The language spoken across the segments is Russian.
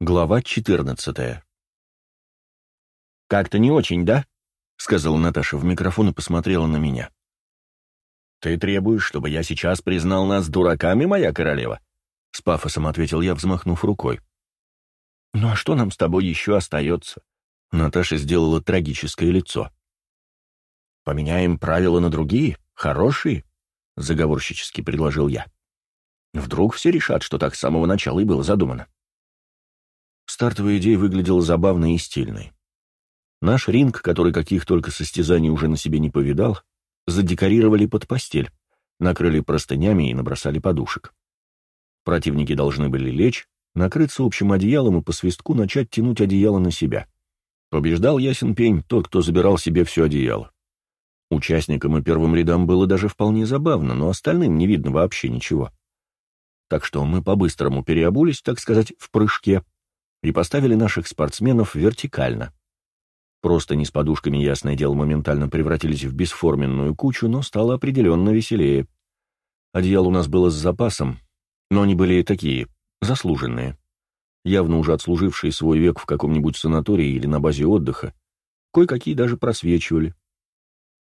Глава 14 «Как-то не очень, да?» — сказала Наташа в микрофон и посмотрела на меня. «Ты требуешь, чтобы я сейчас признал нас дураками, моя королева?» — с пафосом ответил я, взмахнув рукой. «Ну а что нам с тобой еще остается?» Наташа сделала трагическое лицо. «Поменяем правила на другие, хорошие?» — заговорщически предложил я. «Вдруг все решат, что так с самого начала и было задумано?» Стартовая идея выглядела забавной и стильной. Наш ринг, который каких только состязаний уже на себе не повидал, задекорировали под постель, накрыли простынями и набросали подушек. Противники должны были лечь, накрыться общим одеялом и по свистку начать тянуть одеяло на себя. Побеждал ясен пень тот, кто забирал себе все одеяло. Участникам и первым рядам было даже вполне забавно, но остальным не видно вообще ничего. Так что мы по-быстрому переобулись, так сказать, в прыжке, и поставили наших спортсменов вертикально. Просто не с подушками, ясное дело, моментально превратились в бесформенную кучу, но стало определенно веселее. Одеяло у нас было с запасом, но они были такие, заслуженные. Явно уже отслужившие свой век в каком-нибудь санатории или на базе отдыха. Кое-какие даже просвечивали.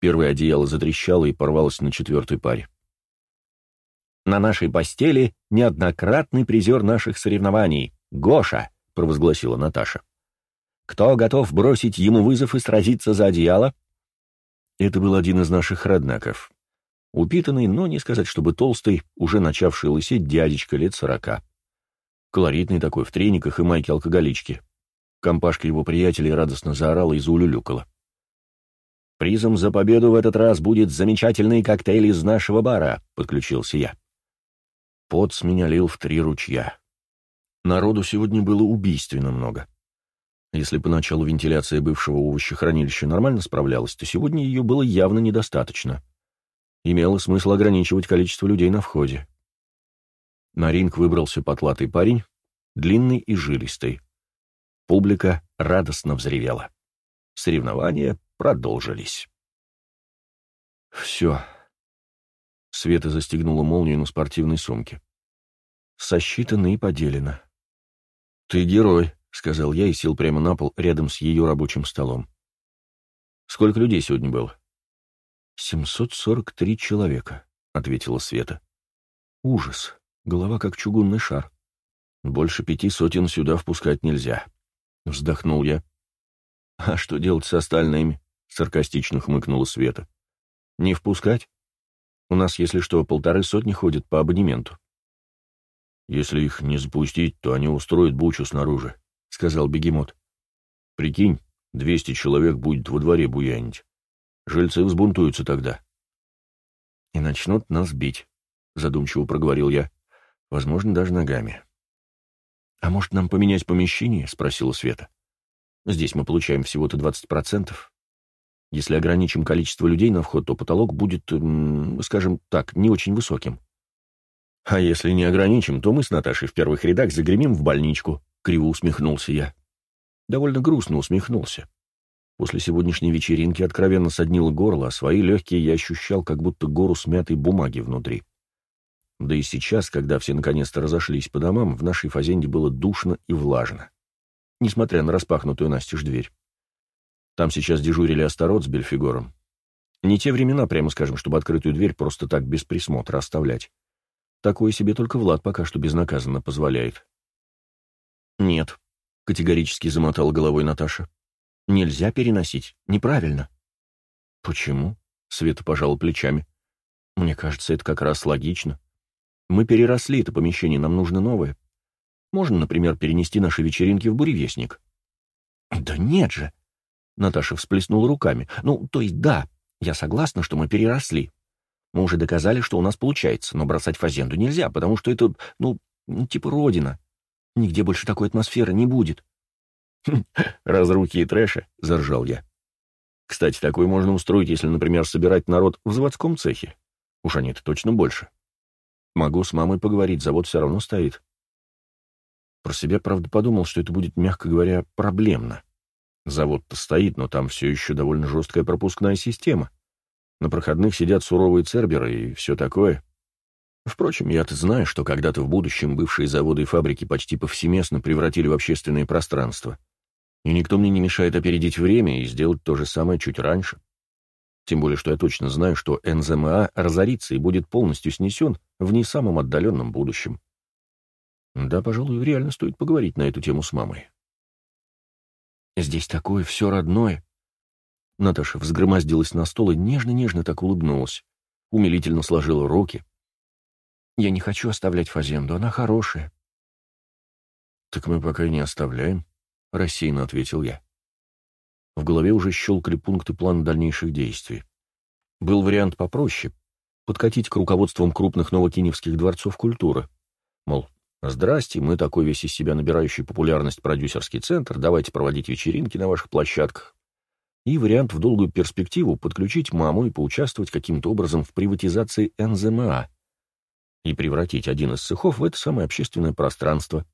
Первое одеяло затрещало и порвалось на четвертой паре. «На нашей постели неоднократный призер наших соревнований, Гоша!» — провозгласила Наташа. «Кто готов бросить ему вызов и сразиться за одеяло?» Это был один из наших роднаков. Упитанный, но не сказать, чтобы толстый, уже начавший лысеть дядечка лет сорока. Колоритный такой, в трениках и майке алкоголички. Компашка его приятелей радостно заорала и заулюлюкала. «Призом за победу в этот раз будет замечательный коктейль из нашего бара», — подключился я. Пот с меня лил в три ручья. Народу сегодня было убийственно много. Если поначалу вентиляция бывшего овощехранилища нормально справлялась, то сегодня ее было явно недостаточно. Имело смысл ограничивать количество людей на входе. На ринг выбрался потлатый парень, длинный и жилистый. Публика радостно взревела. Соревнования продолжились. Все. Света застегнула молнию на спортивной сумке. Сосчитано и поделено. «Ты герой», — сказал я и сел прямо на пол рядом с ее рабочим столом. «Сколько людей сегодня было?» «Семьсот сорок три человека», — ответила Света. «Ужас. Голова как чугунный шар. Больше пяти сотен сюда впускать нельзя», — вздохнул я. «А что делать с остальными?» — саркастично хмыкнула Света. «Не впускать? У нас, если что, полторы сотни ходят по абонементу». «Если их не запустить, то они устроят бучу снаружи», — сказал бегемот. «Прикинь, двести человек будет во дворе буянить. Жильцы взбунтуются тогда». «И начнут нас бить», — задумчиво проговорил я. «Возможно, даже ногами». «А может, нам поменять помещение?» — спросила Света. «Здесь мы получаем всего-то двадцать процентов. Если ограничим количество людей на вход, то потолок будет, скажем так, не очень высоким». «А если не ограничим, то мы с Наташей в первых рядах загремим в больничку», — криво усмехнулся я. Довольно грустно усмехнулся. После сегодняшней вечеринки откровенно соднило горло, а свои легкие я ощущал, как будто гору смятой бумаги внутри. Да и сейчас, когда все наконец-то разошлись по домам, в нашей фазенде было душно и влажно. Несмотря на распахнутую настежь дверь. Там сейчас дежурили Астарот с Бельфигором. Не те времена, прямо скажем, чтобы открытую дверь просто так без присмотра оставлять. Такое себе только Влад пока что безнаказанно позволяет. «Нет», — категорически замотала головой Наташа. «Нельзя переносить. Неправильно». «Почему?» — Света пожала плечами. «Мне кажется, это как раз логично. Мы переросли это помещение, нам нужно новое. Можно, например, перенести наши вечеринки в буревестник». «Да нет же!» — Наташа всплеснула руками. «Ну, то есть да, я согласна, что мы переросли. Мы уже доказали, что у нас получается, но бросать фазенду нельзя, потому что это, ну, ну типа родина. Нигде больше такой атмосферы не будет. «Разруки и трэша», — заржал я. «Кстати, такое можно устроить, если, например, собирать народ в заводском цехе. Уж они-то точно больше. Могу с мамой поговорить, завод все равно стоит». Про себя, правда, подумал, что это будет, мягко говоря, проблемно. Завод-то стоит, но там все еще довольно жесткая пропускная система. На проходных сидят суровые церберы и все такое. Впрочем, я-то знаю, что когда-то в будущем бывшие заводы и фабрики почти повсеместно превратили в общественное пространство. И никто мне не мешает опередить время и сделать то же самое чуть раньше. Тем более, что я точно знаю, что НЗМА разорится и будет полностью снесен в не самом отдаленном будущем. Да, пожалуй, реально стоит поговорить на эту тему с мамой. Здесь такое все родное. Наташа взгромоздилась на стол и нежно-нежно так улыбнулась. Умилительно сложила руки. Я не хочу оставлять Фазенду, она хорошая. Так мы пока не оставляем, рассеянно ответил я. В голове уже щелкали пункты плана дальнейших действий. Был вариант попроще — подкатить к руководствам крупных новокиневских дворцов культуры. Мол, здрасте, мы такой весь из себя набирающий популярность продюсерский центр, давайте проводить вечеринки на ваших площадках. И вариант в долгую перспективу — подключить маму и поучаствовать каким-то образом в приватизации НЗМА — и превратить один из цехов в это самое общественное пространство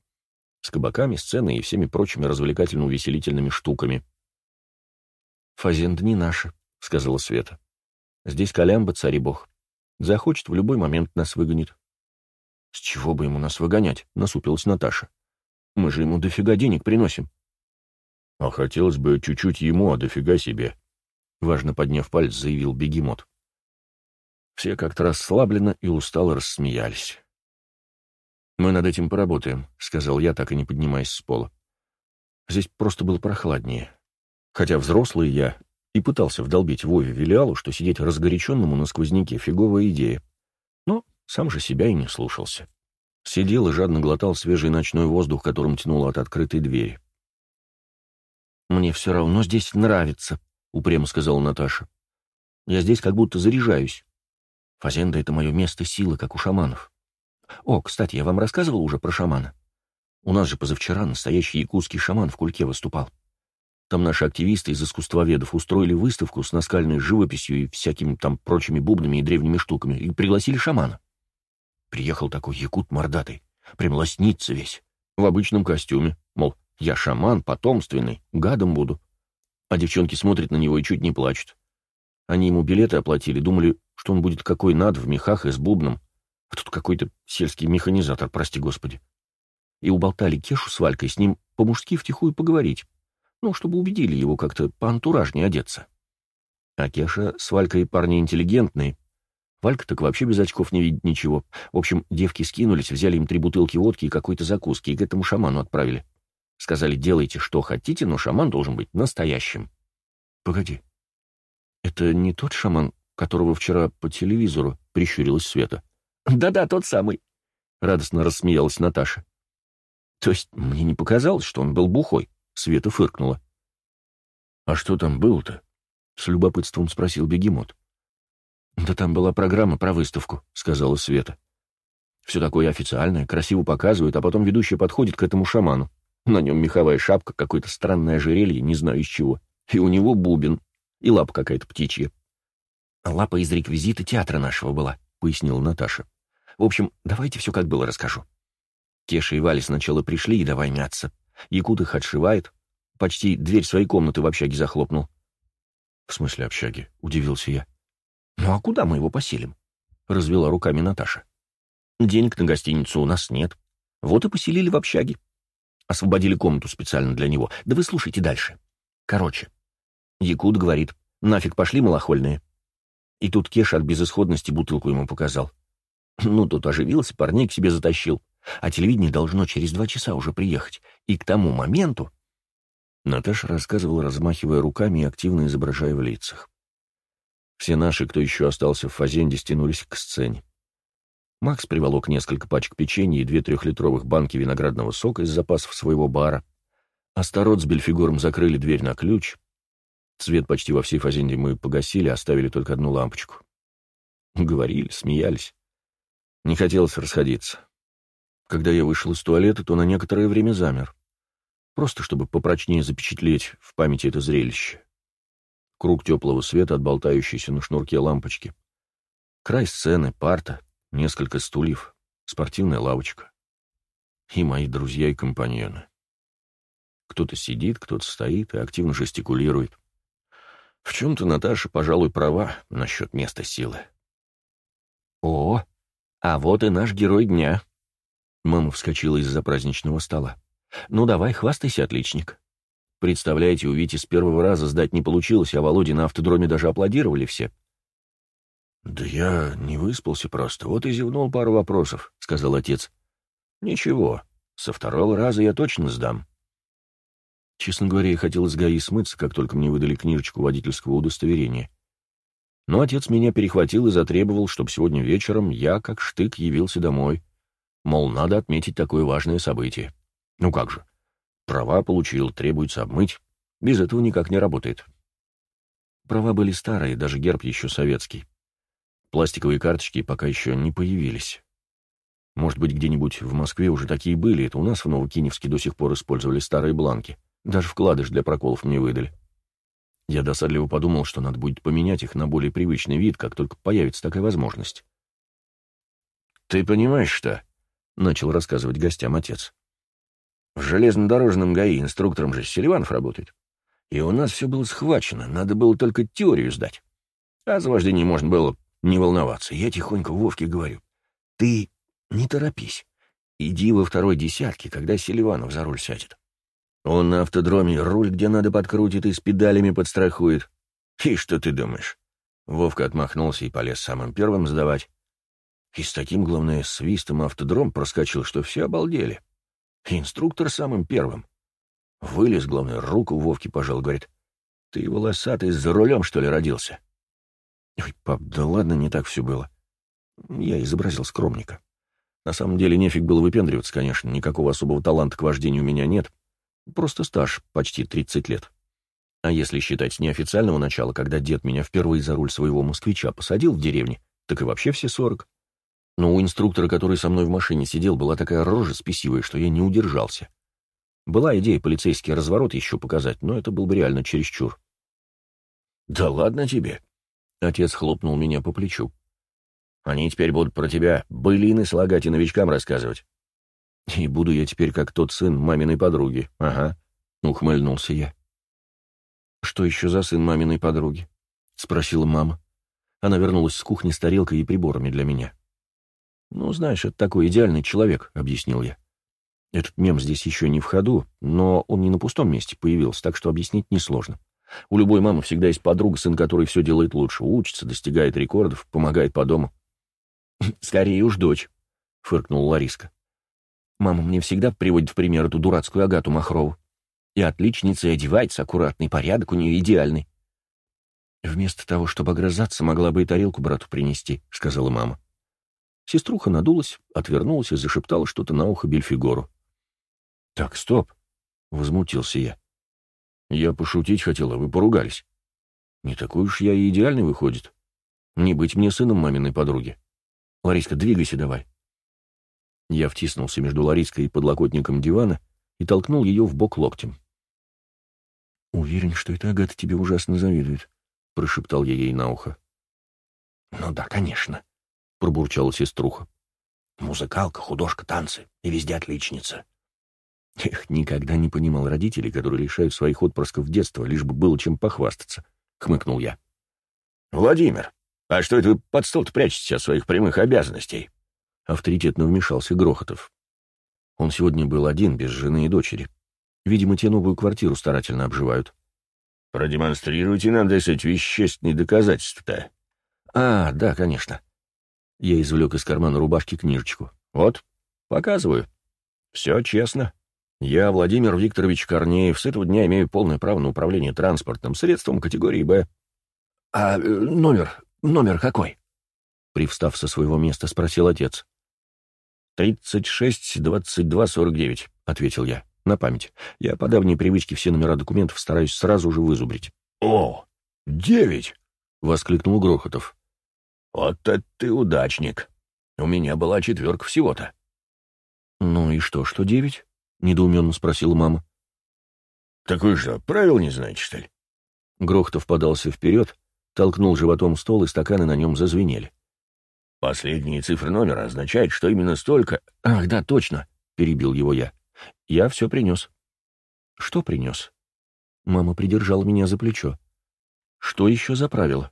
с кабаками, сценой и всеми прочими развлекательно-увеселительными штуками. «Фазенда не наша», — сказала Света. «Здесь Колямба, царь бог. Захочет, в любой момент нас выгонит». «С чего бы ему нас выгонять?» — насупилась Наташа. «Мы же ему дофига денег приносим». «А хотелось бы чуть-чуть ему, а дофига себе», — важно подняв палец, заявил бегемот. Все как-то расслабленно и устало рассмеялись. «Мы над этим поработаем», — сказал я, так и не поднимаясь с пола. Здесь просто было прохладнее. Хотя взрослый я и пытался вдолбить Вове Вилиалу, что сидеть разгоряченному на сквозняке — фиговая идея. Но сам же себя и не слушался. Сидел и жадно глотал свежий ночной воздух, которым тянуло от открытой двери. «Мне все равно здесь нравится», — упрямо сказала Наташа. «Я здесь как будто заряжаюсь. Фазенда — это мое место силы, как у шаманов. О, кстати, я вам рассказывал уже про шамана. У нас же позавчера настоящий якутский шаман в Кульке выступал. Там наши активисты из искусствоведов устроили выставку с наскальной живописью и всякими там прочими бубнами и древними штуками, и пригласили шамана. Приехал такой якут мордатый, прям лоснится весь, в обычном костюме, мол, я шаман, потомственный, гадом буду. А девчонки смотрят на него и чуть не плачут. Они ему билеты оплатили, думали, что он будет какой над в мехах и с бубном, а тут какой-то сельский механизатор, прости господи. И уболтали Кешу с Валькой с ним по-мужски втихую поговорить, ну, чтобы убедили его как-то поантуражнее одеться. А Кеша с Валькой парни интеллигентные. Валька так вообще без очков не видит ничего. В общем, девки скинулись, взяли им три бутылки водки и какой-то закуски, и к этому шаману отправили. Сказали, делайте, что хотите, но шаман должен быть настоящим. Погоди. Это не тот шаман, которого вчера по телевизору прищурилась Света. «Да-да, тот самый», — радостно рассмеялась Наташа. «То есть мне не показалось, что он был бухой?» — Света фыркнула. «А что там было-то?» — с любопытством спросил бегемот. «Да там была программа про выставку», — сказала Света. «Все такое официальное, красиво показывают, а потом ведущий подходит к этому шаману. На нем меховая шапка, какое-то странное ожерелье, не знаю из чего. И у него бубен, и лапа какая-то птичья. «Лапа из реквизита театра нашего была», — пояснила Наташа. «В общем, давайте все как было расскажу. Кеша и Валя сначала пришли и давай мяться. Якут их отшивает. Почти дверь своей комнаты в общаге захлопнул». «В смысле общаги?» — удивился я. «Ну а куда мы его поселим?» — развела руками Наташа. «Денег на гостиницу у нас нет. Вот и поселили в общаге. Освободили комнату специально для него. Да вы слушайте дальше. Короче, Якут говорит, нафиг пошли малохольные. И тут Кеш от безысходности бутылку ему показал. Ну, тут оживился, парней к себе затащил. А телевидение должно через два часа уже приехать. И к тому моменту... Наташа рассказывала, размахивая руками и активно изображая в лицах. Все наши, кто еще остался в Фазенде, стянулись к сцене. Макс приволок несколько пачек печенья и две трехлитровых банки виноградного сока из запасов своего бара. Астарот с Бельфигором закрыли дверь на ключ, Свет почти во всей фазенде мы погасили, оставили только одну лампочку. Говорили, смеялись. Не хотелось расходиться. Когда я вышел из туалета, то на некоторое время замер. Просто чтобы попрочнее запечатлеть в памяти это зрелище. Круг теплого света от болтающейся на шнурке лампочки. Край сцены, парта, несколько стульев, спортивная лавочка. И мои друзья и компаньоны. Кто-то сидит, кто-то стоит и активно жестикулирует. В чем-то Наташа, пожалуй, права насчет места силы. «О!» А вот и наш герой дня. Мама вскочила из-за праздничного стола. Ну давай, хвастайся, отличник. Представляете, у Вити с первого раза сдать не получилось, а Володе на автодроме даже аплодировали все. «Да я не выспался просто, вот и зевнул пару вопросов», — сказал отец. «Ничего, со второго раза я точно сдам». Честно говоря, я хотел из ГАИ смыться, как только мне выдали книжечку водительского удостоверения. Но отец меня перехватил и затребовал, чтобы сегодня вечером я, как штык, явился домой. Мол, надо отметить такое важное событие. Ну как же. Права получил, требуется обмыть. Без этого никак не работает. Права были старые, даже герб еще советский. Пластиковые карточки пока еще не появились. Может быть, где-нибудь в Москве уже такие были, это у нас в Новокиневске до сих пор использовали старые бланки. Даже вкладыш для проколов мне выдали. Я досадливо подумал, что надо будет поменять их на более привычный вид, как только появится такая возможность. «Ты понимаешь, что?» — начал рассказывать гостям отец. «В железнодорожном ГАИ инструктором же Селиванов работает. И у нас все было схвачено, надо было только теорию сдать. А за вождение можно было не волноваться. Я тихонько Вовке говорю. Ты не торопись. Иди во второй десятке, когда Селиванов за руль сядет. Он на автодроме руль где надо подкрутит и с педалями подстрахует. И что ты думаешь? Вовка отмахнулся и полез самым первым сдавать. И с таким, главное, свистом автодром проскочил, что все обалдели. инструктор самым первым. Вылез, главное, руку Вовке пожал, говорит. Ты волосатый за рулем, что ли, родился? Ой, пап, да ладно, не так все было. Я изобразил скромника. На самом деле нефиг было выпендриваться, конечно, никакого особого таланта к вождению у меня нет. Просто стаж, почти 30 лет. А если считать с неофициального начала, когда дед меня впервые за руль своего москвича посадил в деревне, так и вообще все 40. Но у инструктора, который со мной в машине сидел, была такая рожа спесивая, что я не удержался. Была идея полицейский разворот еще показать, но это был бы реально чересчур. «Да ладно тебе!» Отец хлопнул меня по плечу. «Они теперь будут про тебя былины слагать и новичкам рассказывать». «И буду я теперь как тот сын маминой подруги, ага», — ухмыльнулся я. «Что еще за сын маминой подруги?» — спросила мама. Она вернулась с кухни с тарелкой и приборами для меня. «Ну, знаешь, это такой идеальный человек», — объяснил я. Этот мем здесь еще не в ходу, но он не на пустом месте появился, так что объяснить несложно. У любой мамы всегда есть подруга, сын которой все делает лучше, учится, достигает рекордов, помогает по дому. «Скорее уж дочь», — фыркнула Лариска. «Мама мне всегда приводит в пример эту дурацкую Агату Махрову. И отличница, и одевается, аккуратный порядок у нее идеальный». «Вместо того, чтобы огрызаться, могла бы и тарелку брату принести», — сказала мама. Сеструха надулась, отвернулась и зашептала что-то на ухо Бельфигору. «Так, стоп!» — возмутился я. Я пошутить хотела, вы поругались. Не такой уж я и идеальный выходит. Не быть мне сыном маминой подруги. Лариска, двигайся давай. Я втиснулся между Лариской и подлокотником дивана и толкнул ее в бок локтем. «Уверен, что эта Агата тебе ужасно завидует», — прошептал я ей на ухо. «Ну да, конечно», — пробурчала сеструха. «Музыкалка, художка, танцы и везде отличница. Эх, никогда не понимал родителей, которые лишают своих отпрысков детства, лишь бы было чем похвастаться, — хмыкнул я. — Владимир, а что это вы под стол-то прячете от своих прямых обязанностей? Авторитетно вмешался Грохотов. Он сегодня был один, без жены и дочери. Видимо, те новую квартиру старательно обживают. — Продемонстрируйте нам, дескать, вещественные доказательства-то. — А, да, конечно. Я извлек из кармана рубашки книжечку. — Вот, показываю. Все честно. Я, Владимир Викторович Корнеев, с этого дня имею полное право на управление транспортным средством категории «Б». — А э, номер, номер какой? — привстав со своего места, спросил отец. — «Тридцать шесть, двадцать два, сорок девять», — ответил я, на память. Я по давней привычке все номера документов стараюсь сразу же вызубрить. — О, девять! — воскликнул Грохотов. — Вот это ты удачник. У меня была четверка всего-то. — Ну и что, что девять? — недоуменно спросила мама. «Так вы что, правил не знаете, что ли?» Грохотов подался вперед, толкнул животом стол, и стаканы на нем зазвенели. «Последние цифры номера означают, что именно столько...» «Ах, да, точно!» — перебил его я. «Я все принес». «Что принес?» Мама придержала меня за плечо. «Что еще за правило?»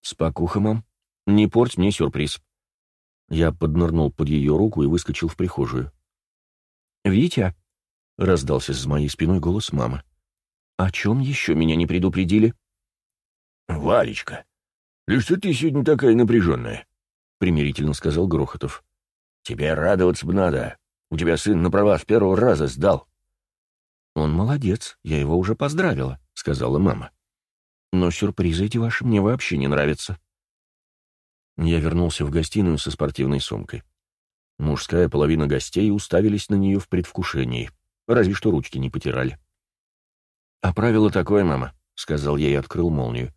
«Спокуха, мам. Не порть мне сюрприз». Я поднырнул под ее руку и выскочил в прихожую. «Витя!» — раздался с моей спиной голос мамы. «О чем еще меня не предупредили?» «Валечка, да что ты сегодня такая напряженная?» — примирительно сказал Грохотов. «Тебе радоваться бы надо. У тебя сын на права с первого раза сдал». «Он молодец, я его уже поздравила», — сказала мама. «Но сюрпризы эти ваши мне вообще не нравятся». Я вернулся в гостиную со спортивной сумкой. Мужская половина гостей уставились на нее в предвкушении, разве что ручки не потирали. «А правило такое, мама», — сказал я и открыл молнию.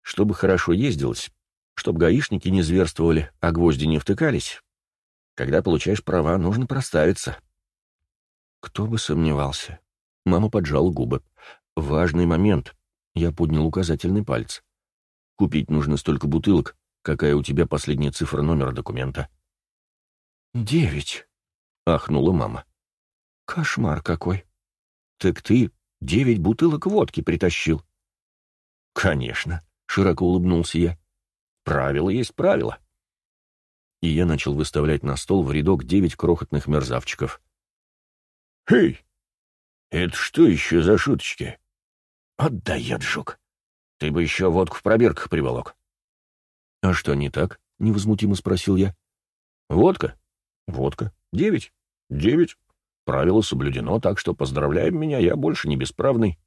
«Чтобы хорошо ездилось, чтобы гаишники не зверствовали, а гвозди не втыкались, когда получаешь права, нужно проставиться». Кто бы сомневался. Мама поджала губы. «Важный момент». Я поднял указательный палец. «Купить нужно столько бутылок, какая у тебя последняя цифра номера документа». «Девять», — ахнула мама. «Кошмар какой! Так ты девять бутылок водки притащил?» «Конечно», — широко улыбнулся я. «Правило есть правило». И я начал выставлять на стол в рядок девять крохотных мерзавчиков. «Эй, это что еще за шуточки?» «Отдает жук. Ты бы еще водку в пробирках приволок». «А что не так?» — невозмутимо спросил я. «Водка? Водка. Девять. Девять. Правило соблюдено, так что поздравляем меня, я больше не бесправный.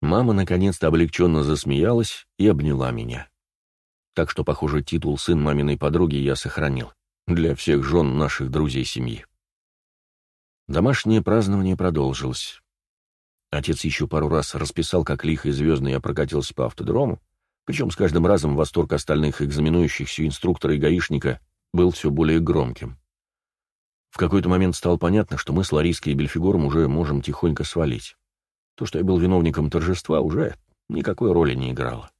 Мама наконец-то облегченно засмеялась и обняла меня. Так что, похоже, титул сын маминой подруги я сохранил для всех жен наших друзей семьи. Домашнее празднование продолжилось. Отец еще пару раз расписал, как лихо и звездно я прокатился по автодрому, причем с каждым разом восторг остальных экзаменующихся инструктора и гаишника был все более громким. В какой-то момент стало понятно, что мы с Лариской и Бельфигором уже можем тихонько свалить. То, что я был виновником торжества, уже никакой роли не играло.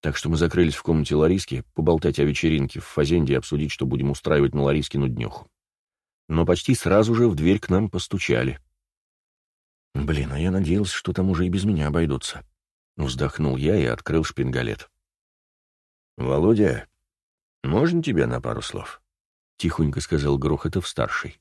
Так что мы закрылись в комнате Лариски, поболтать о вечеринке в Фазенде и обсудить, что будем устраивать на Ларискину днюху. Но почти сразу же в дверь к нам постучали. Блин, а я надеялся, что там уже и без меня обойдутся. Вздохнул я и открыл шпингалет. «Володя, можно тебя на пару слов?» — тихонько сказал Грохотов-старший.